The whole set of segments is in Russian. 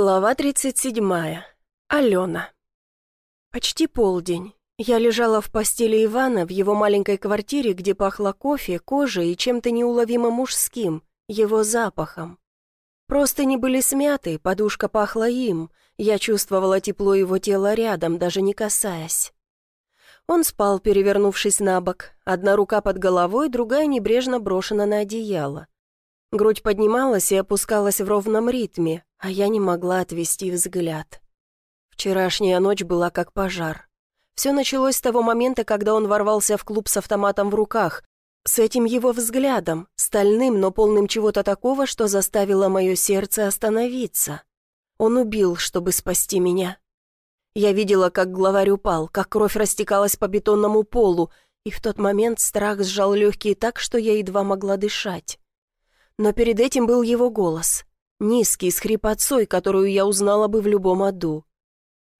Глава 37. Алена. Почти полдень. Я лежала в постели Ивана в его маленькой квартире, где пахло кофе, кожей и чем-то неуловимо мужским, его запахом. Просто не были смяты, подушка пахла им, я чувствовала тепло его тела рядом, даже не касаясь. Он спал, перевернувшись на бок, одна рука под головой, другая небрежно брошена на одеяло. Грудь поднималась и опускалась в ровном ритме, а я не могла отвести взгляд. Вчерашняя ночь была как пожар. Все началось с того момента, когда он ворвался в клуб с автоматом в руках, с этим его взглядом, стальным, но полным чего-то такого, что заставило мое сердце остановиться. Он убил, чтобы спасти меня. Я видела, как главарь упал, как кровь растекалась по бетонному полу, и в тот момент страх сжал легкие так, что я едва могла дышать. Но перед этим был его голос. Низкий, с хрипотцой, которую я узнала бы в любом аду.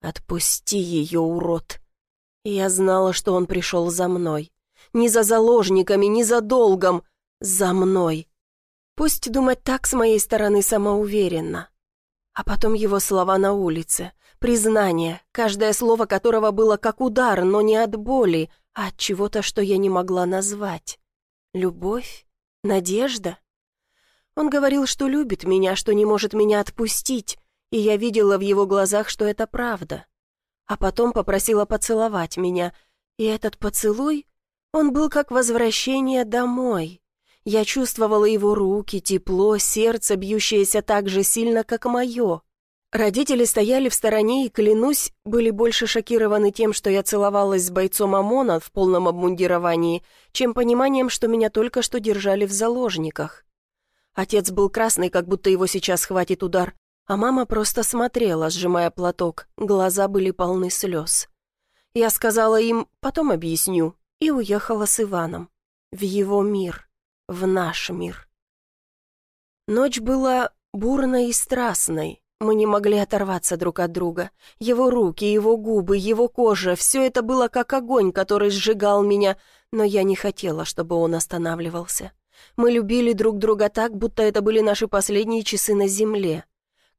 «Отпусти ее, урод!» я знала, что он пришел за мной. Не за заложниками, не за долгом. За мной. Пусть думать так с моей стороны самоуверенно. А потом его слова на улице. Признание, каждое слово которого было как удар, но не от боли, а от чего-то, что я не могла назвать. Любовь? Надежда? Он говорил, что любит меня, что не может меня отпустить, и я видела в его глазах, что это правда. А потом попросила поцеловать меня, и этот поцелуй, он был как возвращение домой. Я чувствовала его руки, тепло, сердце, бьющееся так же сильно, как мое. Родители стояли в стороне и, клянусь, были больше шокированы тем, что я целовалась с бойцом ОМОНа в полном обмундировании, чем пониманием, что меня только что держали в заложниках. Отец был красный, как будто его сейчас хватит удар, а мама просто смотрела, сжимая платок, глаза были полны слез. Я сказала им «потом объясню» и уехала с Иваном. В его мир, в наш мир. Ночь была бурной и страстной. Мы не могли оторваться друг от друга. Его руки, его губы, его кожа — все это было как огонь, который сжигал меня, но я не хотела, чтобы он останавливался. Мы любили друг друга так, будто это были наши последние часы на земле.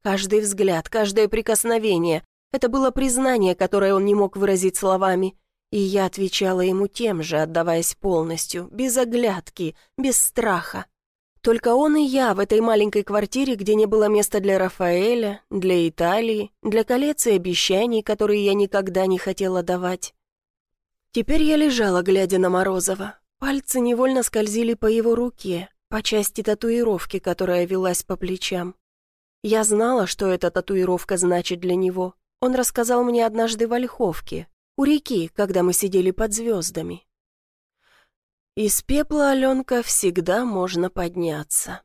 Каждый взгляд, каждое прикосновение — это было признание, которое он не мог выразить словами. И я отвечала ему тем же, отдаваясь полностью, без оглядки, без страха. Только он и я в этой маленькой квартире, где не было места для Рафаэля, для Италии, для колец и обещаний, которые я никогда не хотела давать. Теперь я лежала, глядя на Морозова. Пальцы невольно скользили по его руке, по части татуировки, которая велась по плечам. Я знала, что эта татуировка значит для него. Он рассказал мне однажды в Ольховке, у реки, когда мы сидели под звездами. Из пепла, Аленка, всегда можно подняться.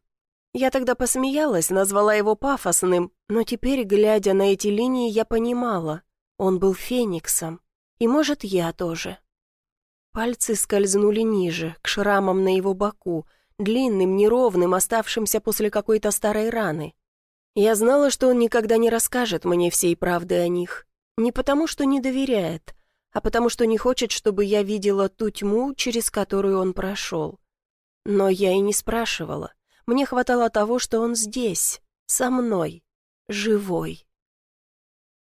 Я тогда посмеялась, назвала его пафосным, но теперь, глядя на эти линии, я понимала, он был фениксом, и, может, я тоже. Пальцы скользнули ниже, к шрамам на его боку, длинным, неровным, оставшимся после какой-то старой раны. Я знала, что он никогда не расскажет мне всей правды о них. Не потому, что не доверяет, а потому, что не хочет, чтобы я видела ту тьму, через которую он прошел. Но я и не спрашивала. Мне хватало того, что он здесь, со мной, живой.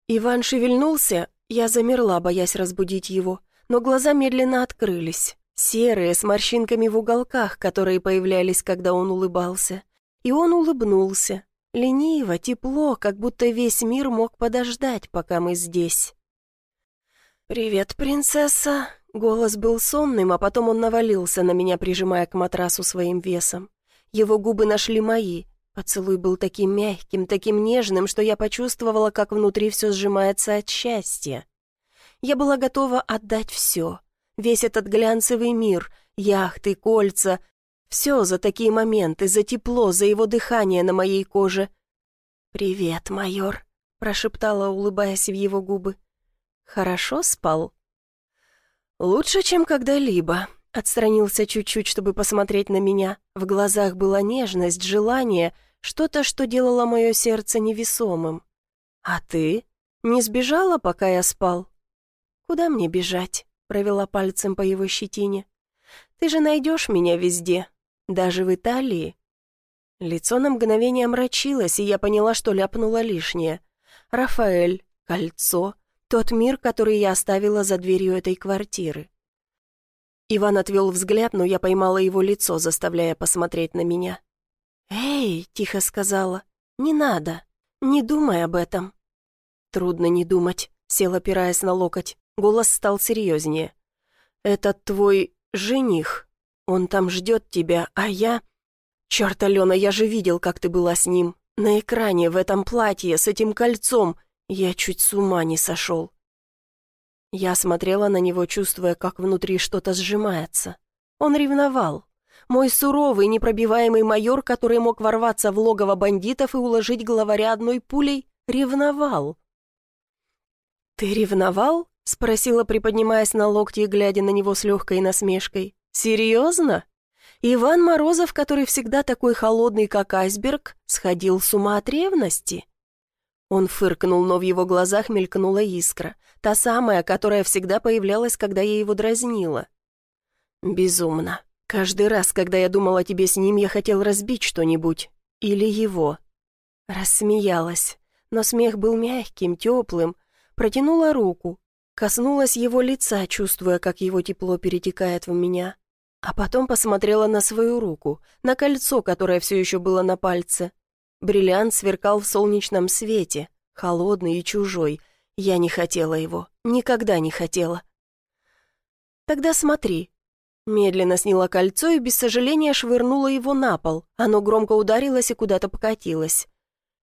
Иван шевельнулся, я замерла, боясь разбудить его но глаза медленно открылись, серые, с морщинками в уголках, которые появлялись, когда он улыбался. И он улыбнулся, лениво, тепло, как будто весь мир мог подождать, пока мы здесь. «Привет, принцесса!» Голос был сонным, а потом он навалился на меня, прижимая к матрасу своим весом. Его губы нашли мои. Поцелуй был таким мягким, таким нежным, что я почувствовала, как внутри все сжимается от счастья. Я была готова отдать все. Весь этот глянцевый мир, яхты, кольца. Все за такие моменты, за тепло, за его дыхание на моей коже. «Привет, майор», — прошептала, улыбаясь в его губы. «Хорошо спал?» «Лучше, чем когда-либо», — отстранился чуть-чуть, чтобы посмотреть на меня. В глазах была нежность, желание, что-то, что делало мое сердце невесомым. «А ты? Не сбежала, пока я спал?» «Куда мне бежать?» — провела пальцем по его щетине. «Ты же найдешь меня везде, даже в Италии». Лицо на мгновение омрачилось, и я поняла, что ляпнула лишнее. Рафаэль, кольцо, тот мир, который я оставила за дверью этой квартиры. Иван отвел взгляд, но я поймала его лицо, заставляя посмотреть на меня. «Эй!» — тихо сказала. «Не надо. Не думай об этом». Трудно не думать, сел, опираясь на локоть. Голос стал серьезнее. «Это твой жених. Он там ждет тебя, а я...» «Черт, Алена, я же видел, как ты была с ним. На экране, в этом платье, с этим кольцом. Я чуть с ума не сошел». Я смотрела на него, чувствуя, как внутри что-то сжимается. Он ревновал. Мой суровый, непробиваемый майор, который мог ворваться в логово бандитов и уложить главаря одной пулей, ревновал. «Ты ревновал?» — спросила, приподнимаясь на локти и глядя на него с легкой насмешкой. «Серьезно?» Иван Морозов, который всегда такой холодный, как айсберг, сходил с ума от ревности. Он фыркнул, но в его глазах мелькнула искра, та самая, которая всегда появлялась, когда я его дразнила. «Безумно. Каждый раз, когда я думал о тебе с ним, я хотел разбить что-нибудь. Или его». Рассмеялась, но смех был мягким, теплым. Протянула руку, коснулась его лица, чувствуя, как его тепло перетекает в меня. А потом посмотрела на свою руку, на кольцо, которое все еще было на пальце. Бриллиант сверкал в солнечном свете, холодный и чужой. Я не хотела его, никогда не хотела. «Тогда смотри». Медленно сняла кольцо и без сожаления швырнула его на пол. Оно громко ударилось и куда-то покатилось.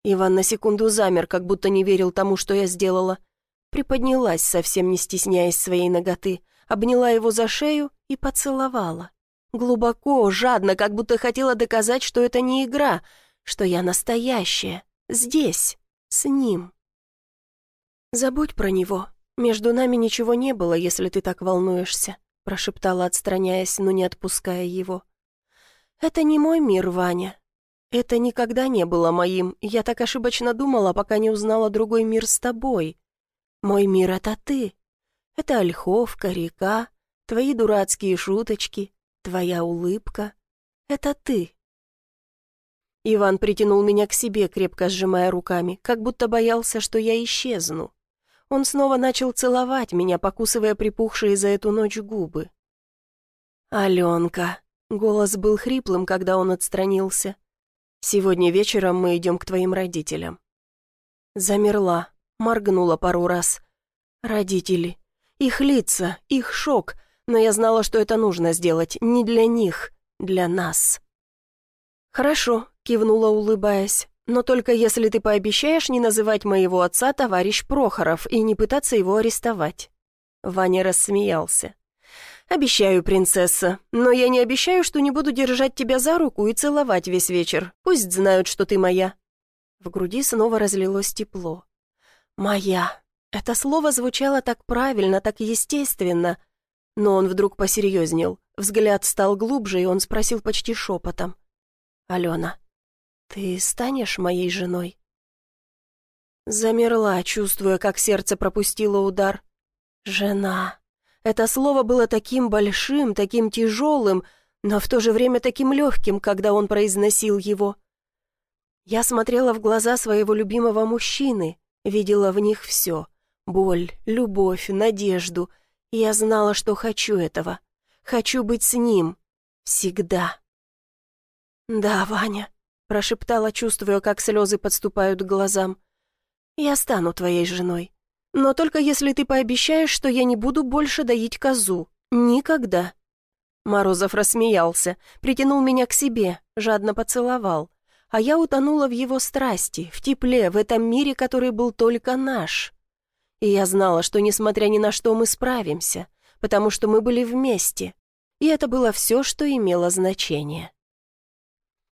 Иван на секунду замер, как будто не верил тому, что я сделала. Приподнялась, совсем не стесняясь своей ноготы обняла его за шею и поцеловала. Глубоко, жадно, как будто хотела доказать, что это не игра, что я настоящая, здесь, с ним. «Забудь про него. Между нами ничего не было, если ты так волнуешься», прошептала, отстраняясь, но не отпуская его. «Это не мой мир, Ваня. Это никогда не было моим. Я так ошибочно думала, пока не узнала другой мир с тобой. Мой мир — это ты. Это ольховка, река, твои дурацкие шуточки, твоя улыбка. Это ты. Иван притянул меня к себе, крепко сжимая руками, как будто боялся, что я исчезну. Он снова начал целовать меня, покусывая припухшие за эту ночь губы. «Аленка», — голос был хриплым, когда он отстранился, — «сегодня вечером мы идем к твоим родителям». Замерла, моргнула пару раз. «Родители, их лица, их шок, но я знала, что это нужно сделать не для них, для нас. «Хорошо», — кивнула, улыбаясь, «но только если ты пообещаешь не называть моего отца товарищ Прохоров и не пытаться его арестовать». Ваня рассмеялся. «Обещаю, принцесса, но я не обещаю, что не буду держать тебя за руку и целовать весь вечер. Пусть знают, что ты моя». В груди снова разлилось тепло. «Моя, это слово звучало так правильно, так естественно. Но он вдруг посерьезнел. Взгляд стал глубже, и он спросил почти шепотом. «Алена, ты станешь моей женой?» Замерла, чувствуя, как сердце пропустило удар. «Жена». Это слово было таким большим, таким тяжелым, но в то же время таким легким, когда он произносил его. Я смотрела в глаза своего любимого мужчины, видела в них все боль, любовь, надежду. Я знала, что хочу этого. Хочу быть с ним. Всегда. «Да, Ваня», — прошептала, чувствуя, как слезы подступают к глазам. «Я стану твоей женой. Но только если ты пообещаешь, что я не буду больше доить козу. Никогда». Морозов рассмеялся, притянул меня к себе, жадно поцеловал. А я утонула в его страсти, в тепле, в этом мире, который был только наш. И я знала, что, несмотря ни на что, мы справимся, потому что мы были вместе. И это было все, что имело значение.